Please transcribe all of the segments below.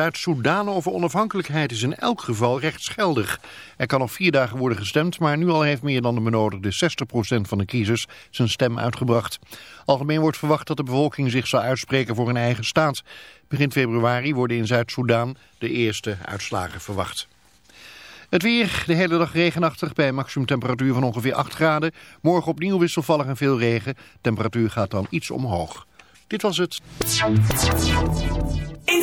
Zuid-Soedan over onafhankelijkheid is in elk geval rechtsgeldig. Er kan nog vier dagen worden gestemd, maar nu al heeft meer dan de benodigde 60% van de kiezers zijn stem uitgebracht. Algemeen wordt verwacht dat de bevolking zich zal uitspreken voor een eigen staat. Begin februari worden in Zuid-Soedan de eerste uitslagen verwacht. Het weer, de hele dag regenachtig bij maximumtemperatuur van ongeveer 8 graden. Morgen opnieuw wisselvallig en veel regen. Temperatuur gaat dan iets omhoog. Dit was het. In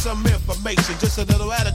some information, just a little additive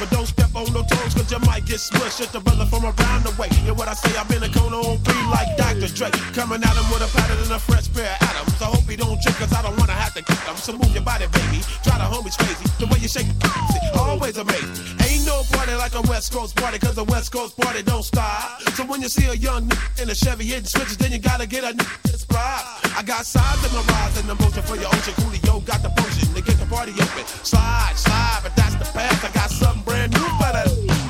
but don't step on no toes, cause you might get smushed. It's the brother from around the way. And what I say, I've been a cone on three like Dr. Dre. Coming at him with a pattern and a fresh pair of atoms. I hope he don't trip, cause I don't wanna have to kick him. So move your body, baby. Try the homies crazy. The way you shake it, always amazing. Ain't no party like a West Coast party, cause a West Coast party don't stop. So when you see a young nigga in a Chevy hitting switches, then you gotta get a nigga inspired. I got sides in my rise and emotion for your ocean. Coolio got the potion to get the party open. Slide, slide, but that's the path. I got something brand new for that.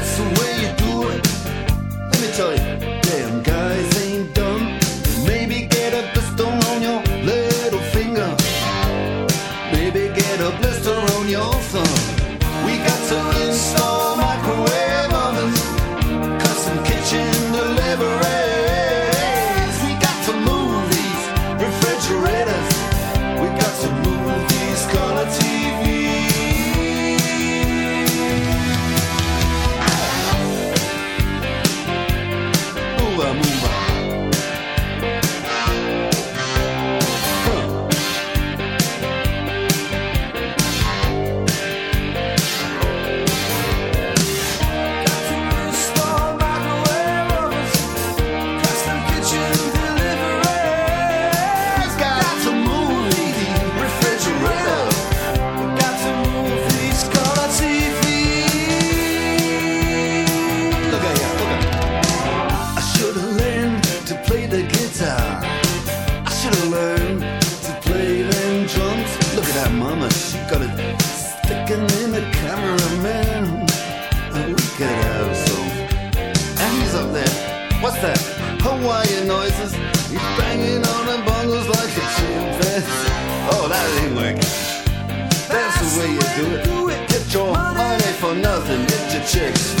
do it. Get your money for nothing. Get your chicks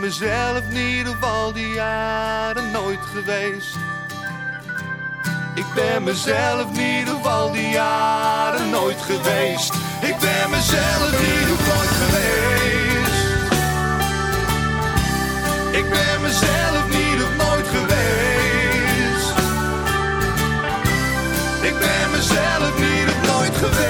ben mezelf niet ieder geval die jaren nooit geweest. Ik ben mezelf niet ieder geval die jaren nooit geweest. Ik ben mezelf niet op nooit geweest. Ik ben mezelf niet op nooit geweest. Ik ben mezelf niet op nooit geweest.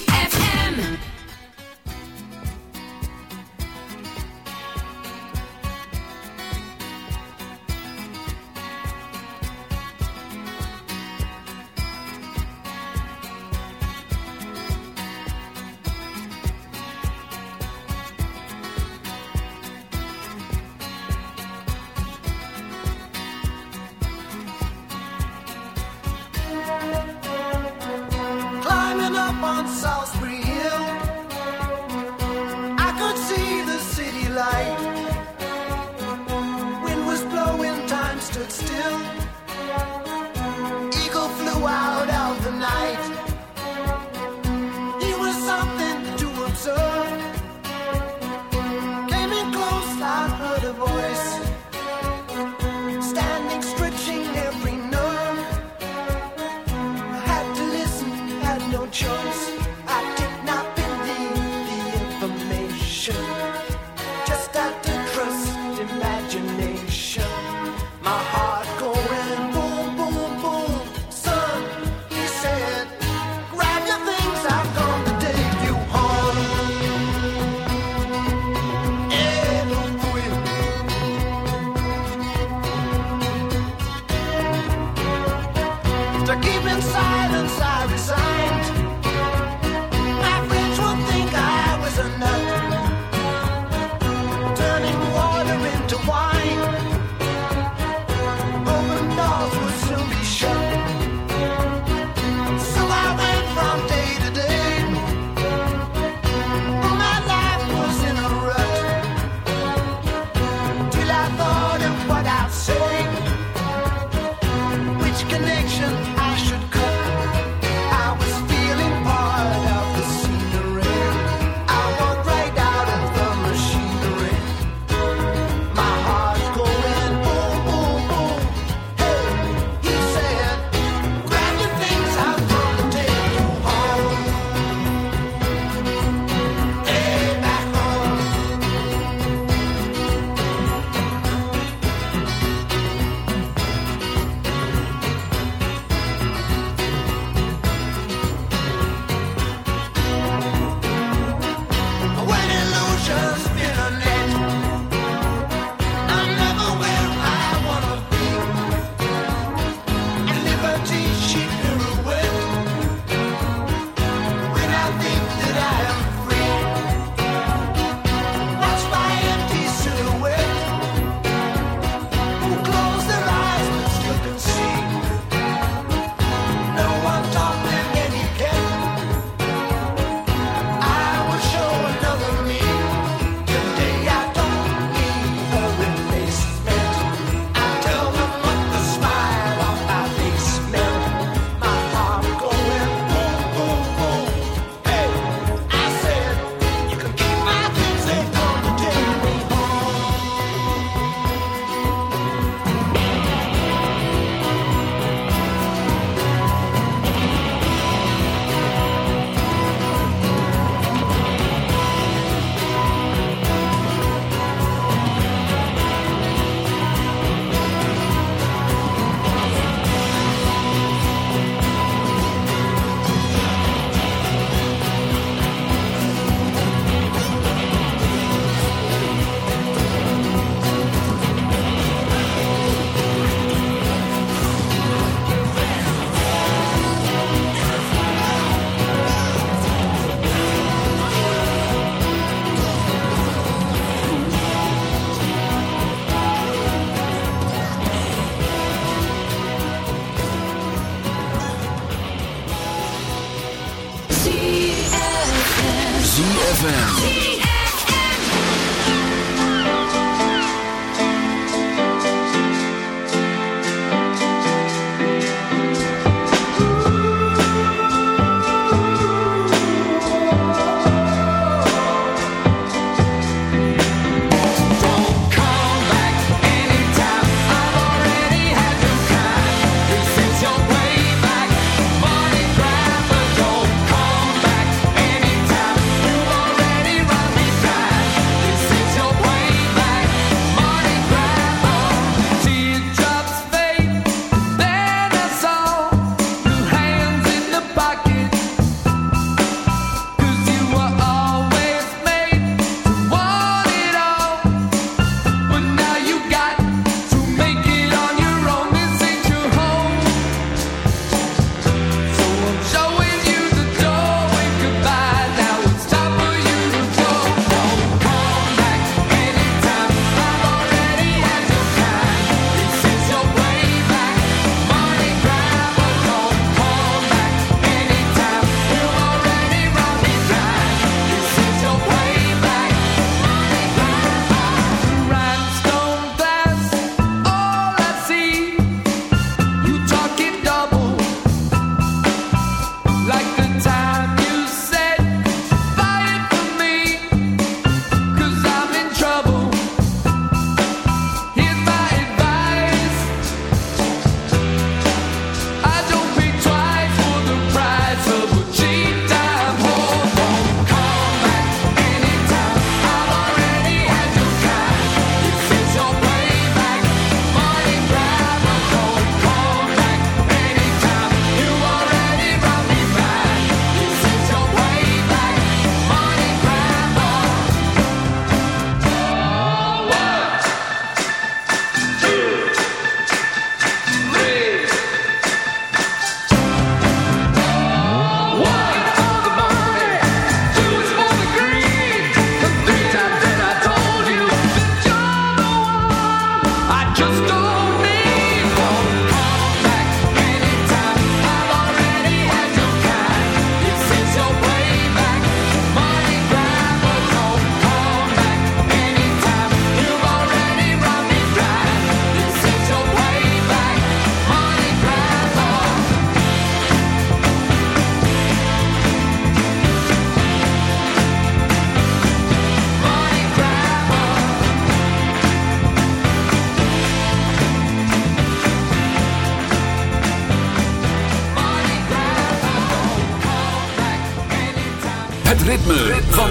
up on Salisbury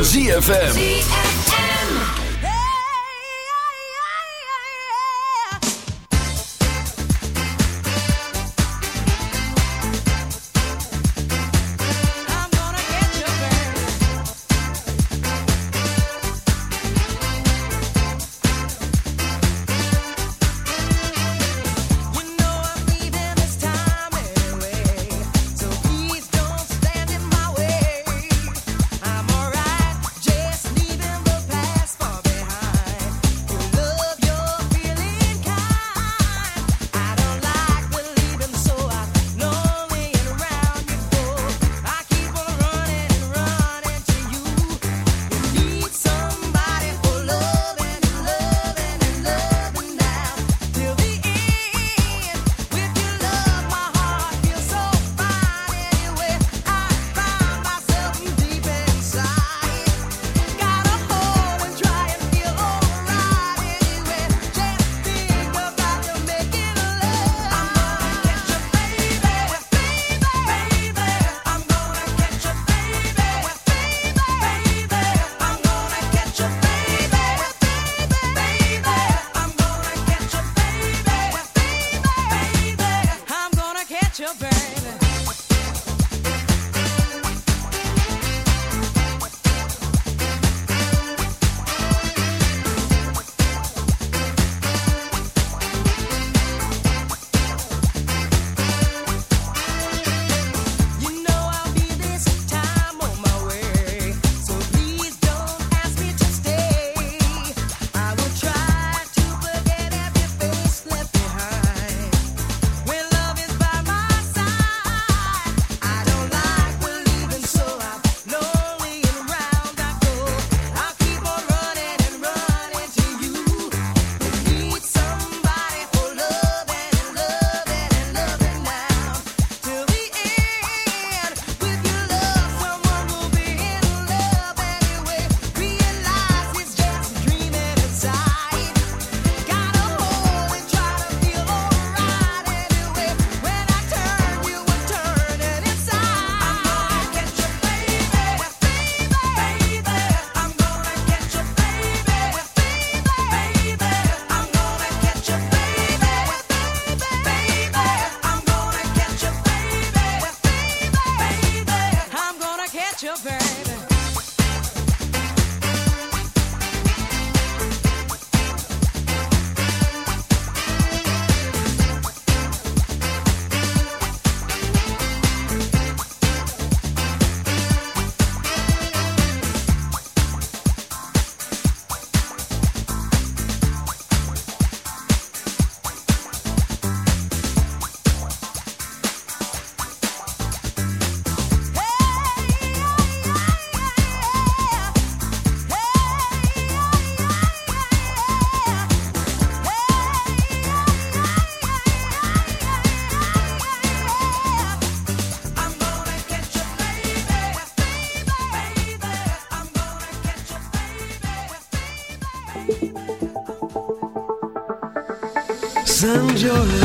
ZFM. Your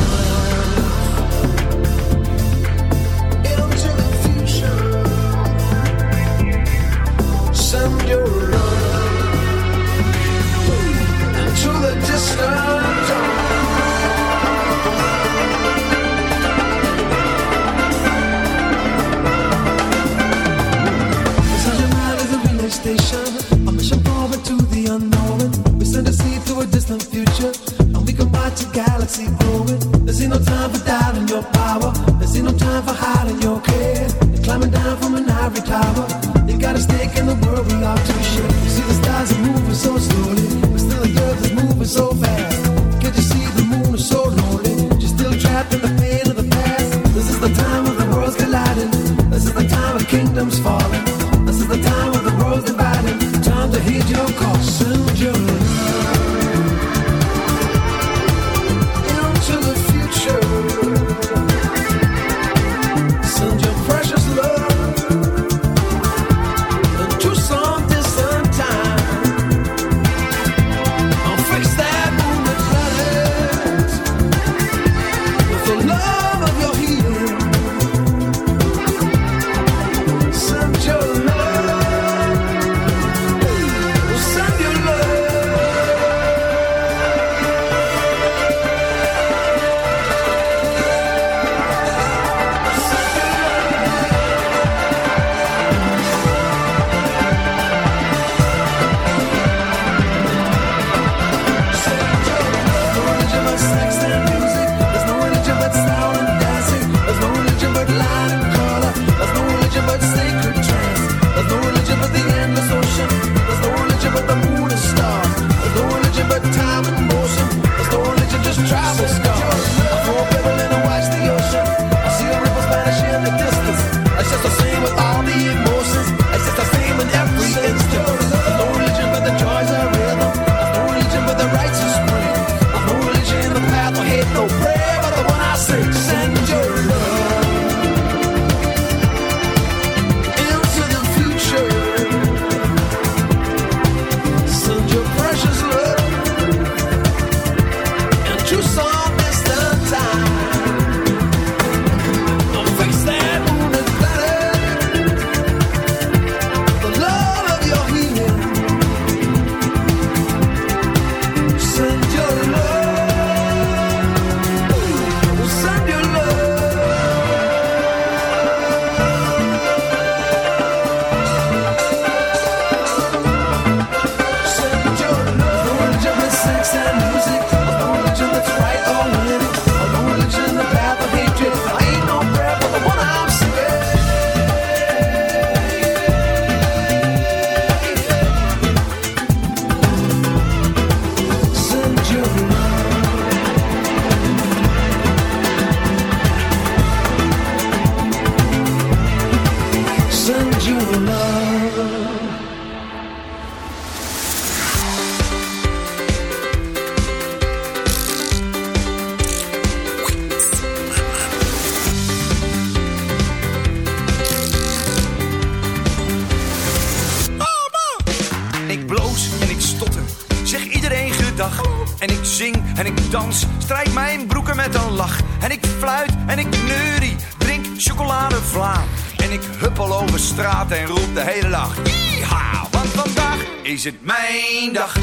is het mijn dag.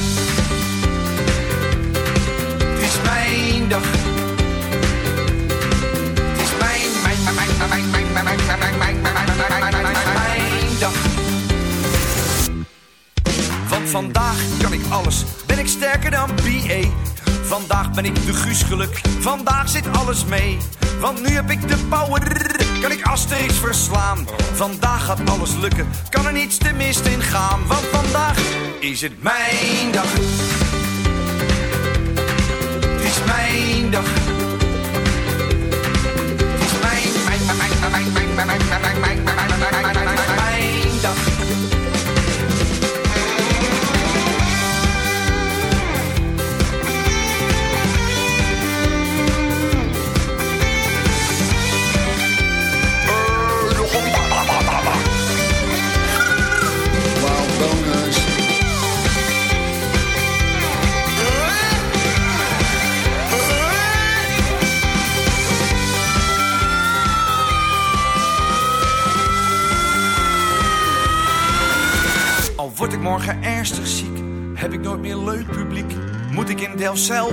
Het is mijn dag. Het is mijn, mijn, mijn, mijn, mijn, mijn, mijn, mijn, mijn, mijn, mijn, mijn, mijn, dag. Want vandaag kan ik alles, ben ik sterker dan BA. Vandaag ben ik de Guus geluk, vandaag zit alles mee. Want nu is het mijn.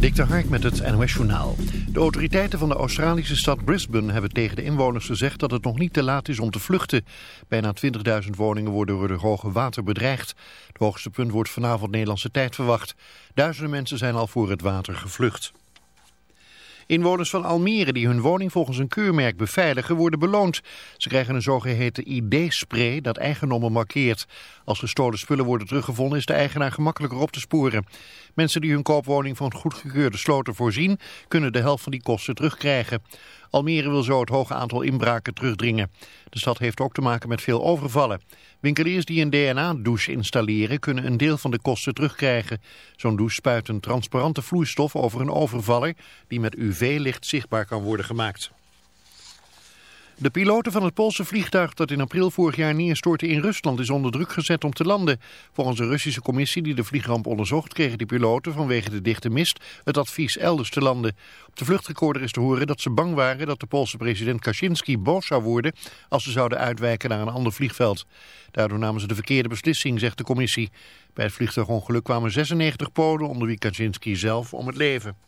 Dik de Hark met het NOS Journaal. De autoriteiten van de Australische stad Brisbane hebben tegen de inwoners gezegd dat het nog niet te laat is om te vluchten. Bijna 20.000 woningen worden door het hoge water bedreigd. Het hoogste punt wordt vanavond Nederlandse tijd verwacht. Duizenden mensen zijn al voor het water gevlucht. Inwoners van Almere die hun woning volgens een keurmerk beveiligen worden beloond. Ze krijgen een zogeheten ID-spray dat eigendommen markeert. Als gestolen spullen worden teruggevonden is de eigenaar gemakkelijker op te sporen. Mensen die hun koopwoning van goedgekeurde sloten voorzien kunnen de helft van die kosten terugkrijgen. Almere wil zo het hoge aantal inbraken terugdringen. De stad heeft ook te maken met veel overvallen. Winkeliers die een DNA-douche installeren kunnen een deel van de kosten terugkrijgen. Zo'n douche spuit een transparante vloeistof over een overvaller die met UV-licht zichtbaar kan worden gemaakt. De piloten van het Poolse vliegtuig dat in april vorig jaar neerstortte in Rusland is onder druk gezet om te landen. Volgens de Russische commissie die de vliegramp onderzocht kregen die piloten vanwege de dichte mist het advies elders te landen. Op de vluchtrecorder is te horen dat ze bang waren dat de Poolse president Kaczynski boos zou worden als ze zouden uitwijken naar een ander vliegveld. Daardoor namen ze de verkeerde beslissing, zegt de commissie. Bij het vliegtuigongeluk kwamen 96 Polen onder wie Kaczynski zelf om het leven.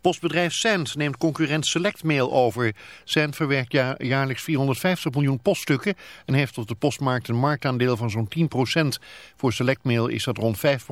Postbedrijf Sand neemt concurrent Selectmail over. Sand verwerkt ja- jaarlijks 450 miljoen poststukken en heeft op de postmarkt een marktaandeel van zo'n 10%. Voor Selectmail is dat rond 5%.